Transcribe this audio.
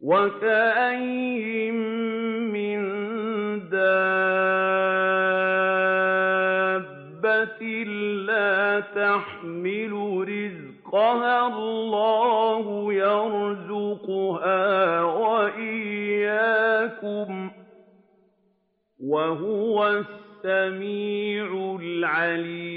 وَكَأَيِّن مِّن دَابَّةٍ لَّا تَحْمِلُ رِزْقَهَا اللَّهُ يَرْزُقُهَا وَإِيَّاكُمْ ۚ وَهُوَ السَّمِيعُ الْعَلِيمُ